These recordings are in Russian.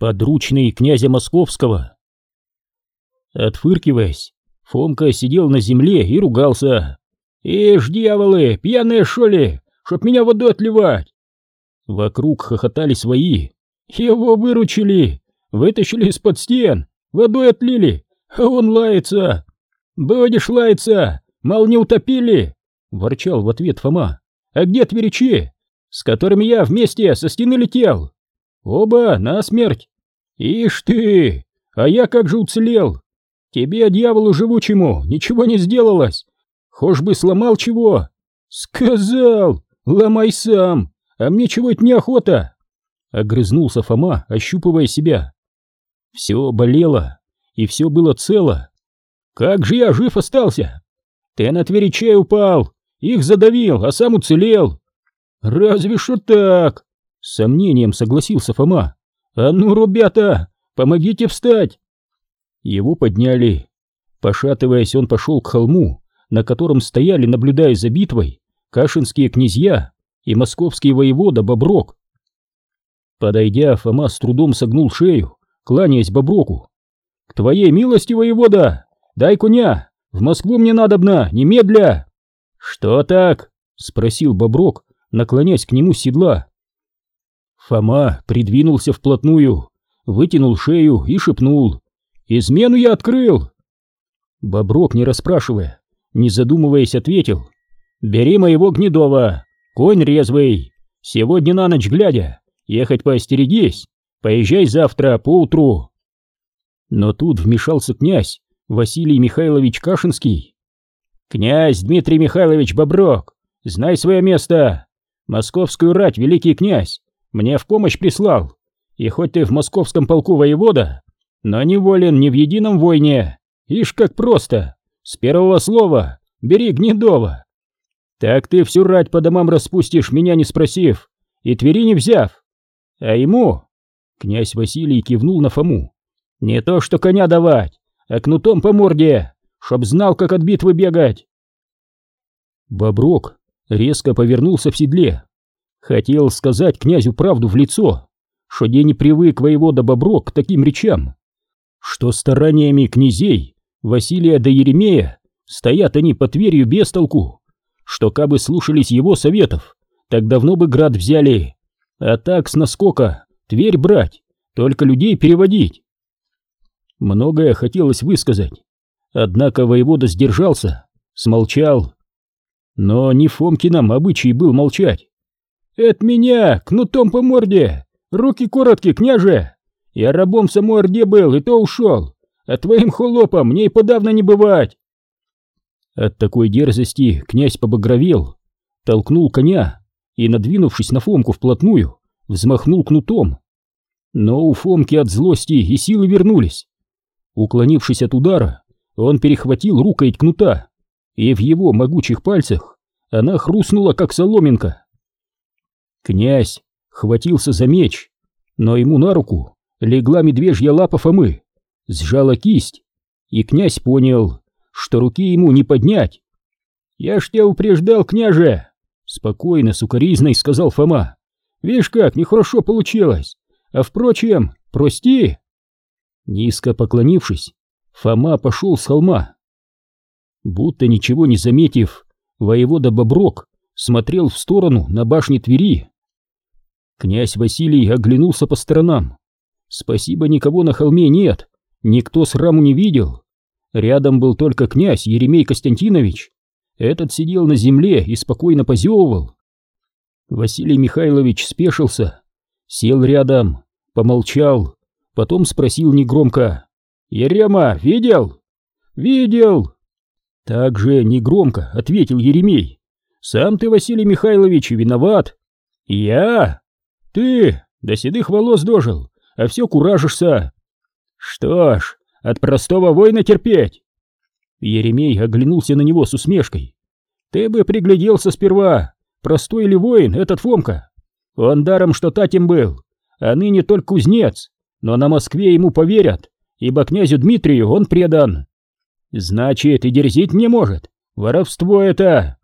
подручный князя Московского. Отфыркиваясь, Фомка сидел на земле и ругался. «Ишь, дьяволы, пьяные шоли, чтоб меня водой отливать!» Вокруг хохотали свои. «Его выручили, вытащили из-под стен, водой отлили, а он лается! Будешь лаяться, мол, не утопили!» Ворчал в ответ Фома. «А где тверичи, с которыми я вместе со стены летел?» «Оба на смерть!» «Ишь ты! А я как же уцелел! Тебе, дьяволу живучему, ничего не сделалось! Хошь бы сломал чего!» «Сказал! Ломай сам! А мне чего-то неохота!» Огрызнулся Фома, ощупывая себя. Все болело, и все было цело. «Как же я жив остался? Ты на тверичей упал, их задавил, а сам уцелел!» «Разве что так!» — с сомнением согласился Фома. «А ну, ребята, помогите встать!» Его подняли. Пошатываясь, он пошел к холму, на котором стояли, наблюдая за битвой, кашинские князья и московский воевода Боброк. Подойдя, Фома с трудом согнул шею, кланяясь Боброку. «К твоей милости, воевода! Дай коня! В Москву мне надобно, немедля!» «Что так?» — спросил Боброк, наклонясь к нему с седла. Фома придвинулся вплотную, вытянул шею и шепнул. «Измену я открыл!» Боброк, не расспрашивая, не задумываясь, ответил. «Бери моего Гнедова, конь резвый, сегодня на ночь глядя, ехать поостерегись, поезжай завтра поутру». Но тут вмешался князь Василий Михайлович Кашинский. «Князь Дмитрий Михайлович Боброк, знай свое место! Московскую рать великий князь мне в помощь прислал, и хоть ты в московском полку воевода, но не волен ни в едином войне. Ишь как просто, с первого слова, бери Гнедова. Так ты всю рать по домам распустишь, меня не спросив, и Твери не взяв. А ему, князь Василий кивнул на Фому, не то что коня давать, а кнутом по морде, чтоб знал, как от битвы бегать. Боброк резко повернулся в седле, Хотел сказать князю правду в лицо, что я не привык воевода Боброк к таким речам, что стараниями князей Василия да Еремея стоят они под Тверью без толку, что кабы слушались его советов, так давно бы град взяли, а так с наскока Тверь брать, только людей переводить. Многое хотелось высказать, однако воевода сдержался, смолчал. Но не Фомкином обычай был молчать. «Это меня, кнутом по морде! Руки короткие, княже! Я рабом в самой Орде был, и то ушел, а твоим холопом мне и подавно не бывать!» От такой дерзости князь побагровел, толкнул коня и, надвинувшись на Фомку вплотную, взмахнул кнутом. Но у Фомки от злости и силы вернулись. Уклонившись от удара, он перехватил рукоять кнута, и в его могучих пальцах она хрустнула, как соломинка. Князь хватился за меч, но ему на руку легла медвежья лапа Фомы, сжала кисть, и князь понял, что руки ему не поднять. «Я ж тебя упреждал, княже!» — спокойно, сукоризной сказал Фома. «Видишь как, нехорошо получилось, а впрочем, прости!» Низко поклонившись, Фома пошел с холма. Будто ничего не заметив, воевода Боброк смотрел в сторону на башне Твери. Князь Василий оглянулся по сторонам. Спасибо, никого на холме нет, никто сраму не видел. Рядом был только князь Еремей Константинович. Этот сидел на земле и спокойно позевывал. Василий Михайлович спешился, сел рядом, помолчал, потом спросил негромко. «Ерема, видел?» «Видел!» Так же негромко ответил Еремей. «Сам ты, Василий Михайлович, виноват!» «Я?» Ты до седых волос дожил, а все куражишься. Что ж, от простого воина терпеть. Еремей оглянулся на него с усмешкой. Ты бы пригляделся сперва, простой ли воин этот Фомка. Он даром что татем был, а ныне только кузнец, но на Москве ему поверят, ибо князю Дмитрию он предан. Значит, и дерзить не может, воровство это.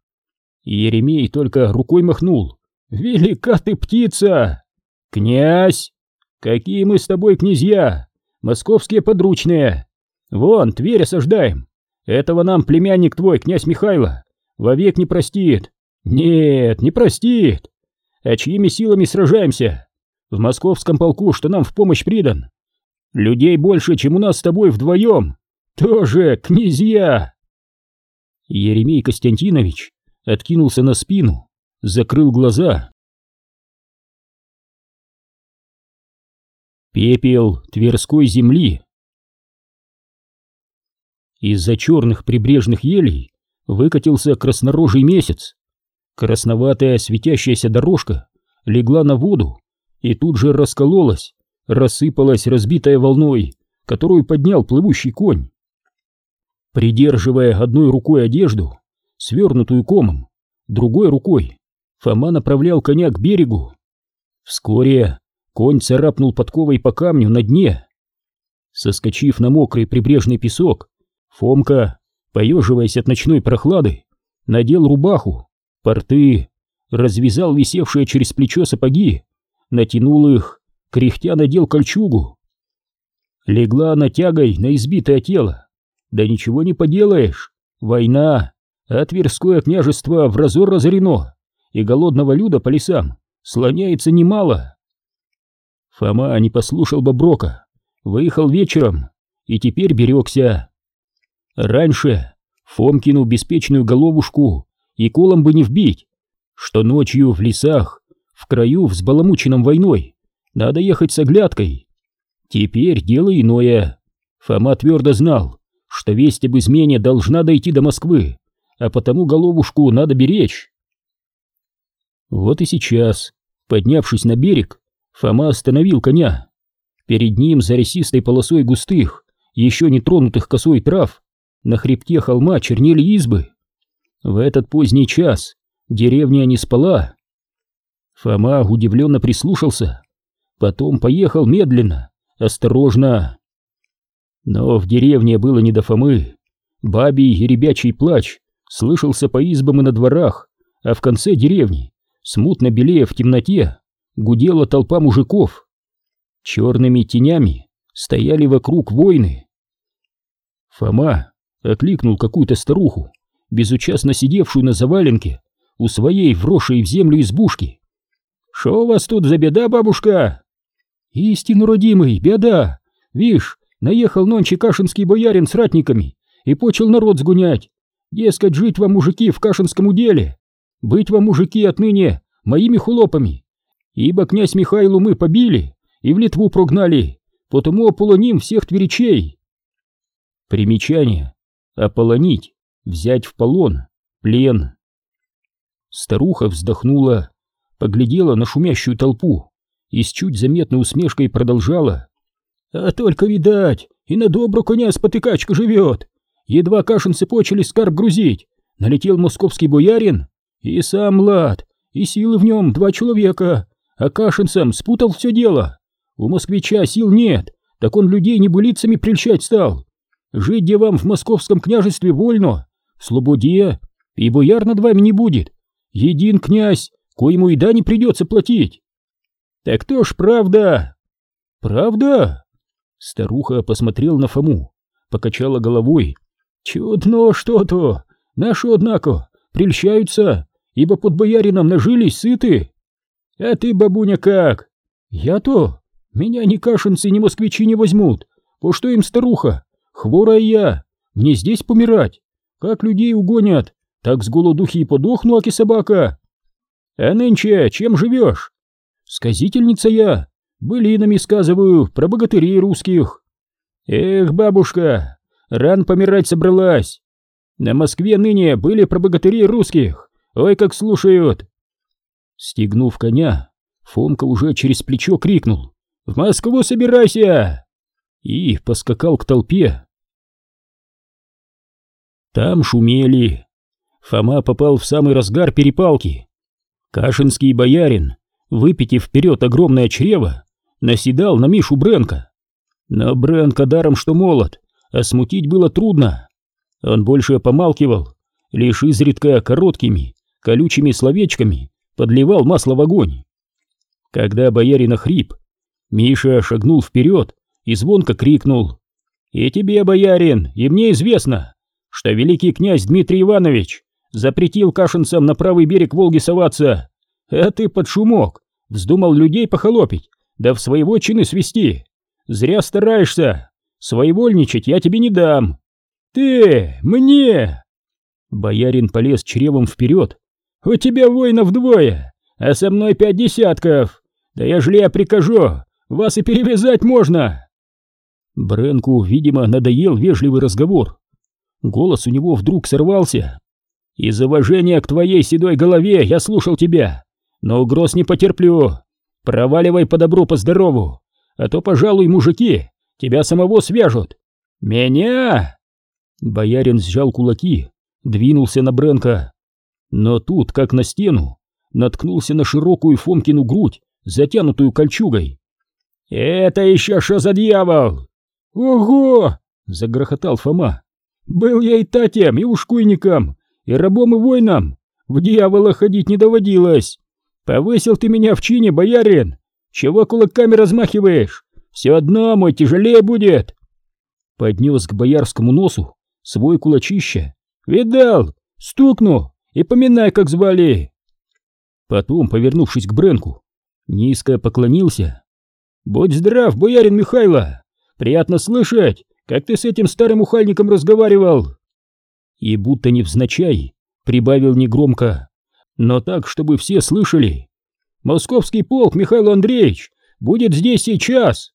Еремей только рукой махнул. «Велика ты птица!» «Князь!» Какие мы с тобой князья! Московские подручные! Вон, Тверь осаждаем! Этого нам племянник твой, князь Михайло, вовек не простит! Нет, не простит! А чьими силами сражаемся? В московском полку, что нам в помощь придан. Людей больше, чем у нас с тобой вдвоем. Тоже князья!» Еремей Костянтинович откинулся на спину, закрыл глаза. Пепел Тверской земли. Из-за черных прибрежных елей выкатился краснорожий месяц. Красноватая светящаяся дорожка легла на воду и тут же раскололась, рассыпалась разбитая волной, которую поднял плывущий конь. Придерживая одной рукой одежду, свернутую комом, другой рукой, Фома направлял коня к берегу. Вскоре конь царапнул подковой по камню на дне. Соскочив на мокрый прибрежный песок, Фомка, поеживаясь от ночной прохлады, надел рубаху, порты, развязал висевшие через плечо сапоги, натянул их, кряхтя надел кольчугу. Легла она тягой на избитое тело. Да ничего не поделаешь, война, а Тверское княжество в разор разорено, и голодного люда по лесам слоняется немало. Фома не послушал Боброка, выехал вечером и теперь берегся. Раньше Фомкину беспечную головушку и колом бы не вбить, что ночью в лесах, в краю взбаламученном войной, надо ехать с оглядкой. Теперь дело иное. Фома твердо знал, что весть об измене должна дойти до Москвы, а потому головушку надо беречь. Вот и сейчас, поднявшись на берег, Фома остановил коня. Перед ним за рясистой полосой густых, еще не тронутых косой трав, на хребте холма чернели избы. В этот поздний час деревня не спала. Фома удивленно прислушался, потом поехал медленно, осторожно. Но в деревне было не до Фомы. Бабий и ребячий плач слышался по избам и на дворах, а в конце деревни, смутно белее в темноте, гудела толпа мужиков. Черными тенями стояли вокруг воины. Фома окликнул какую-то старуху, безучастно сидевшую на заваленке у своей вросшей в землю избушки. «Шо у вас тут за беда, бабушка?» «Истину, родимый, беда! Вишь, наехал нонче кашинский боярин с ратниками и почел народ сгунять. Дескать, жить вам, мужики, в кашинском уделе, быть вам, мужики, отныне моими хулопами, ибо князь Михайлу мы побили и в Литву прогнали, потому ополоним всех тверичей». Примечание. Ополонить, взять в полон, плен. Старуха вздохнула, поглядела на шумящую толпу и с чуть заметной усмешкой продолжала. «А только, видать, и на добру коня спотыкачка живет. Едва кашинцы почали скарб грузить, налетел московский боярин, и сам лад, и силы в нем два человека, а кашинцам спутал все дело. У москвича сил нет, так он людей небылицами прельщать стал. Жить где вам в московском княжестве вольно, в слободе, и бояр над вами не будет. Един князь, коему и да не придется платить. Так то ж правда. Правда? Старуха посмотрела на Фому, покачала головой. Чудно что-то. Наши, однако, прельщаются, ибо под боярином нажились сыты. А ты, бабуня, как? Я-то? Меня ни кашинцы, ни москвичи не возьмут. По что им старуха? Хворая я, мне здесь помирать. Как людей угонят, так с голодухи и подохну, аки собака. А нынче чем живешь? Сказительница я, былинами сказываю про богатырей русских. Эх, бабушка, ран помирать собралась. На Москве ныне были про богатырей русских. Ой, как слушают. Стегнув коня, Фомка уже через плечо крикнул. «В Москву собирайся!» И поскакал к толпе. Там шумели. Фома попал в самый разгар перепалки. Кашинский боярин, выпитив вперед огромное чрево, наседал на Мишу Бренка. Но Бренка даром что молод, а смутить было трудно. Он больше помалкивал, лишь изредка короткими, колючими словечками подливал масло в огонь. Когда боярин охрип, Миша шагнул вперед и звонко крикнул. «И тебе, боярин, и мне известно, что великий князь Дмитрий Иванович запретил кашинцам на правый берег Волги соваться, а ты под шумок вздумал людей похолопить, да в своего чины свести. Зря стараешься, своевольничать я тебе не дам. Ты, мне!» Боярин полез чревом вперед. «У тебя воинов двое, а со мной пять десятков. Да ежели я прикажу, вас и перевязать можно!» Бренку, видимо, надоел вежливый разговор. Голос у него вдруг сорвался. «Из уважения к твоей седой голове я слушал тебя, но угроз не потерплю. Проваливай по добру, по здорову, а то, пожалуй, мужики тебя самого свяжут. Меня!» Боярин сжал кулаки, двинулся на Бренка. Но тут, как на стену, наткнулся на широкую Фомкину грудь, затянутую кольчугой. «Это еще что за дьявол?» «Ого!» — загрохотал Фома. «Был я и татем, и ушкуйником, и рабом, и воином. В дьявола ходить не доводилось. Повысил ты меня в чине, боярин. Чего кулаками размахиваешь? Все одно мой тяжелее будет!» Поднес к боярскому носу свой кулачище. «Видал? Стукну и поминай, как звали!» Потом, повернувшись к Бренку, низко поклонился. «Будь здрав, боярин Михайло! Приятно слышать, как ты с этим старым ухальником разговаривал!» И будто невзначай прибавил негромко, но так, чтобы все слышали. «Московский полк, Михаил Андреевич, будет здесь сейчас!»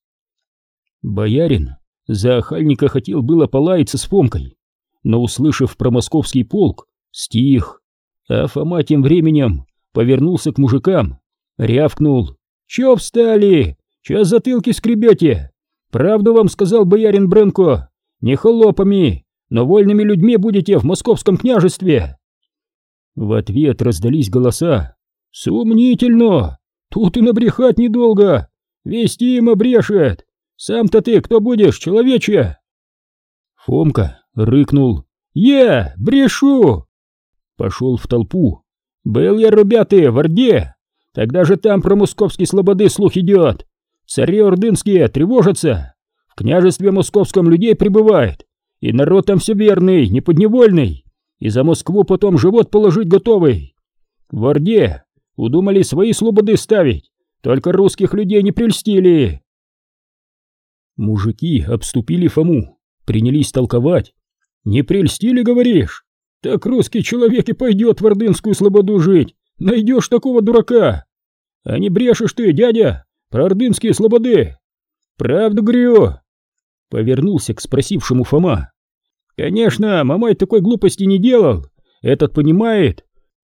Боярин за охальника хотел было полаяться с Фомкой, но, услышав про московский полк, стих, а Фома тем временем повернулся к мужикам, рявкнул. «Чё встали? Чё затылки скребете? Правду вам сказал боярин Бренко, не холопами, но вольными людьми будете в московском княжестве!» В ответ раздались голоса. «Сумнительно! Тут и набрехать недолго! Вести им обрешет! Сам-то ты кто будешь, человече?» Фомка рыкнул. «Я брешу!» Пошел в толпу. «Был я, ребята, в Орде! Тогда же там про московские слободы слух идет! Цари ордынские тревожатся! В княжестве московском людей прибывает, и народ там все верный, неподневольный, и за Москву потом живот положить готовый! В Орде удумали свои слободы ставить, только русских людей не прельстили!» Мужики обступили Фому, принялись толковать. «Не прельстили, говоришь? Так русский человек и пойдет в Ордынскую слободу жить. Найдешь такого дурака. А не брешешь ты, дядя, про ордынские слободы. Правду говорю. Повернулся к спросившему Фома. Конечно, мамай такой глупости не делал. Этот понимает,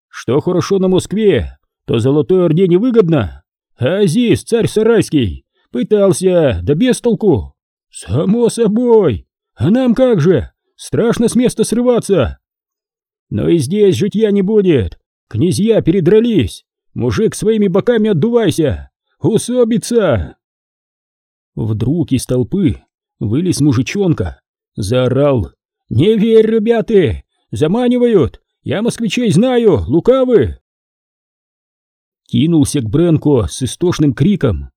что хорошо на Москве, то Золотой Орде невыгодно. А Азиз, царь Сарайский, пытался, да без толку. Само собой. А нам как же? Страшно с места срываться. Но и здесь житья не будет. Князья передрались. Мужик своими боками отдувайся. Усобица. Вдруг из толпы вылез мужичонка. Заорал. «Не верь, ребята! Заманивают! Я москвичей знаю, лукавы!» Кинулся к Бренко с истошным криком.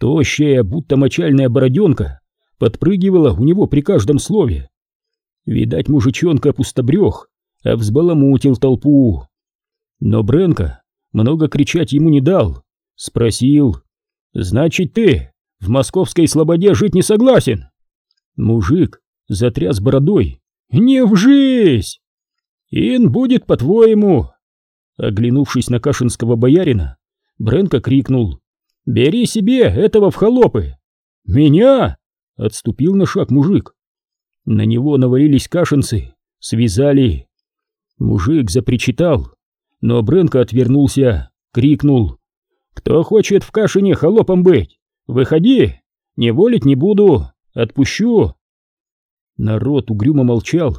Тощая, будто мочальная бороденка, подпрыгивала у него при каждом слове. Видать, мужичонка пустобрех, а взбаламутил толпу. Но Бренко много кричать ему не дал. Спросил, «Значит, ты в московской слободе жить не согласен?» Мужик затряс бородой. «Не вжись!» «Ин будет по-твоему!» Оглянувшись на кашинского боярина, Бренко крикнул. «Бери себе этого в холопы!» «Меня?» — отступил на шаг мужик. На него навалились кашинцы, связали, Мужик запричитал, но Бренко отвернулся, крикнул. «Кто хочет в Кашине холопом быть? Выходи! Не волить не буду, отпущу!» Народ угрюмо молчал.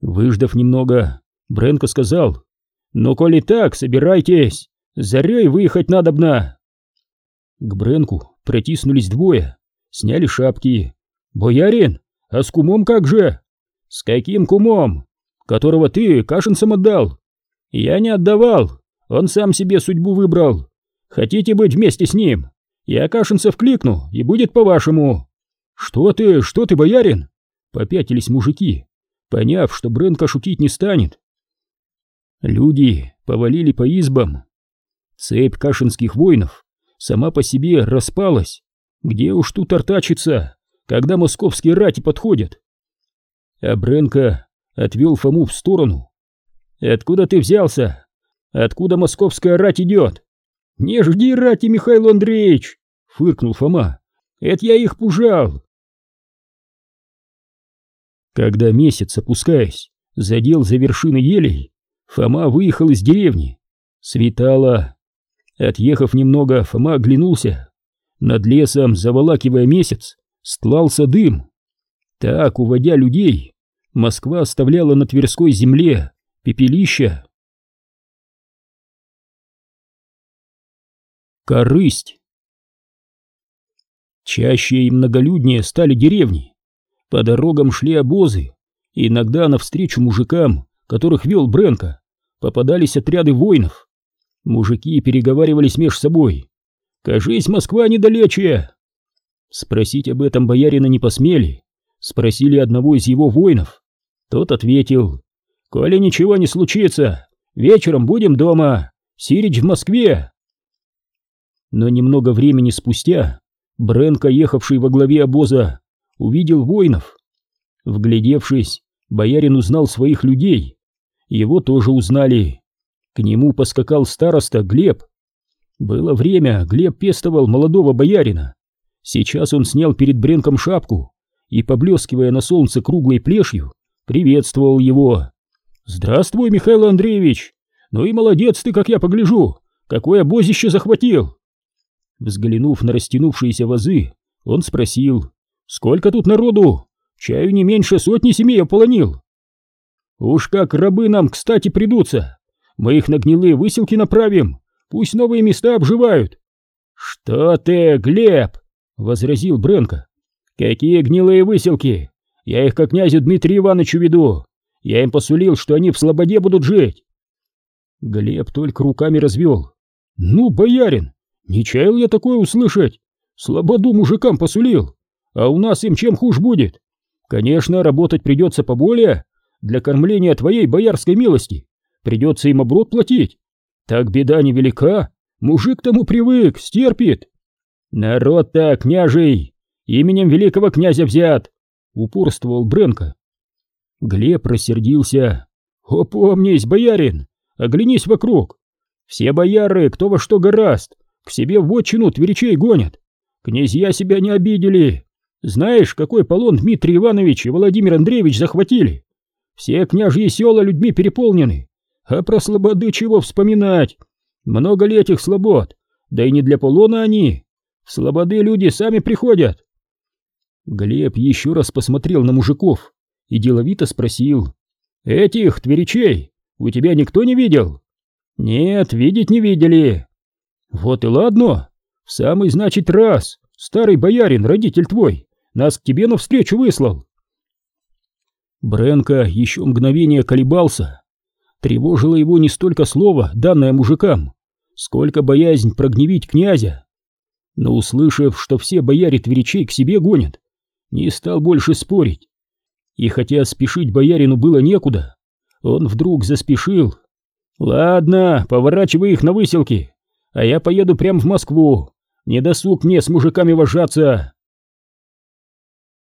Выждав немного, Бренко сказал. «Ну, коли так, собирайтесь, зарей выехать надобно!» К Бренку протиснулись двое, сняли шапки. «Боярин, а с кумом как же?» «С каким кумом?» которого ты кашинцам отдал. Я не отдавал, он сам себе судьбу выбрал. Хотите быть вместе с ним? Я Кашинцев кликну, и будет по-вашему. Что ты, что ты, боярин? Попятились мужики, поняв, что Бренка шутить не станет. Люди повалили по избам. Цепь кашинских воинов сама по себе распалась. Где уж тут артачиться, когда московские рати подходят? А Бренка отвел Фому в сторону. «Откуда ты взялся? Откуда московская рать идет?» «Не жди рати, Михаил Андреевич!» — фыркнул Фома. «Это я их пужал!» Когда месяц, опускаясь, задел за вершины елей, Фома выехал из деревни. Светало. Отъехав немного, Фома оглянулся. Над лесом, заволакивая месяц, стлался дым. Так, уводя людей, Москва оставляла на Тверской земле пепелища. Корысть. Чаще и многолюднее стали деревни. По дорогам шли обозы. Иногда навстречу мужикам, которых вел Бренко, попадались отряды воинов. Мужики переговаривались меж собой. «Кажись, Москва недалече!» Спросить об этом боярина не посмели. Спросили одного из его воинов. Тот ответил. «Коли ничего не случится, вечером будем дома. Сирич в Москве!» но немного времени спустя Бренко, ехавший во главе обоза, увидел воинов. Вглядевшись, боярин узнал своих людей. Его тоже узнали. К нему поскакал староста Глеб. Было время, Глеб пестовал молодого боярина. Сейчас он снял перед Бренком шапку и, поблескивая на солнце круглой плешью, приветствовал его. «Здравствуй, Михаил Андреевич! Ну и молодец ты, как я погляжу! Какое обозище захватил!» Взглянув на растянувшиеся вазы, он спросил, «Сколько тут народу? Чаю не меньше сотни семей ополонил». «Уж как рабы нам, кстати, придутся. Мы их на гнилые выселки направим, пусть новые места обживают». «Что ты, Глеб?» — возразил Бренко. «Какие гнилые выселки? Я их к князю Дмитрию Ивановичу веду. Я им посулил, что они в слободе будут жить». Глеб только руками развел. «Ну, боярин, не чаял я такое услышать. Слободу мужикам посулил. А у нас им чем хуже будет. Конечно, работать придется поболее. Для кормления твоей боярской милости придется им оброд платить. Так беда невелика. Мужик тому привык, стерпит. Народ-то, княжий, именем великого князя взят, упорствовал Бренко. Глеб рассердился. Опомнись, боярин, оглянись вокруг. Все бояры, кто во что гораст, к себе в отчину тверичей гонят. Князья себя не обидели. Знаешь, какой полон Дмитрий Иванович и Владимир Андреевич захватили? Все княжьи села людьми переполнены. А про слободы чего вспоминать? Много ли этих слобод? Да и не для полона они. Слободы люди сами приходят. Глеб еще раз посмотрел на мужиков и деловито спросил. «Этих тверичей у тебя никто не видел?» «Нет, видеть не видели. Вот и ладно. В самый, значит, раз. Старый боярин, родитель твой, нас к тебе навстречу выслал. Бренко еще мгновение колебался. Тревожило его не столько слово, данное мужикам, сколько боязнь прогневить князя. Но услышав, что все бояре тверичей к себе гонят, не стал больше спорить. И хотя спешить боярину было некуда, он вдруг заспешил. «Ладно, поворачивай их на выселки, а я поеду прямо в Москву. Не досуг мне с мужиками вожаться.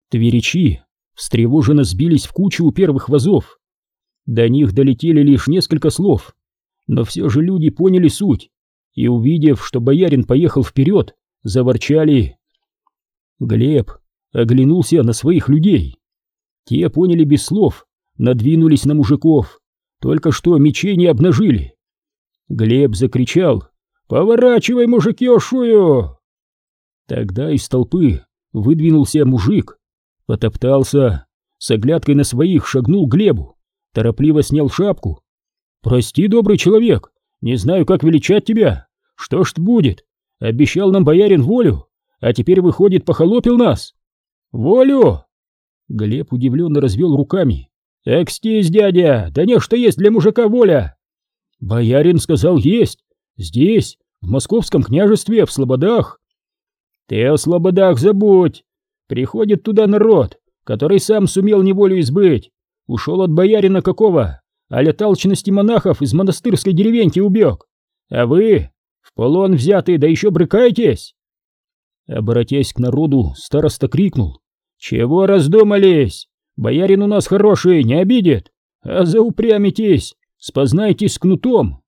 Тверичи встревоженно сбились в кучу у первых вазов. До них долетели лишь несколько слов, но все же люди поняли суть и, увидев, что боярин поехал вперед, заворчали. Глеб оглянулся на своих людей. Те поняли без слов, надвинулись на мужиков, только что мечей не обнажили. Глеб закричал «Поворачивай, мужики, ошую!» Тогда из толпы выдвинулся мужик, потоптался, с оглядкой на своих шагнул Глебу, торопливо снял шапку. «Прости, добрый человек, не знаю, как величать тебя. Что ж будет? Обещал нам боярин волю, а теперь, выходит, похолопил нас. Волю!» Глеб удивленно развел руками. «Экстись, дядя, да не что есть для мужика воля!» «Боярин сказал, есть, Здесь, в московском княжестве, в Слободах. Ты о слободах забудь. Приходит туда народ, который сам сумел неволю избыть. Ушел от боярина какого, а леталчности монахов из монастырской деревеньки убег. А вы в полон взяты, да еще брыкаетесь. Обратясь к народу, староста крикнул. «Чего раздумались? Боярин у нас хороший, не обидит, а заупрямитесь, спознайтесь с кнутом,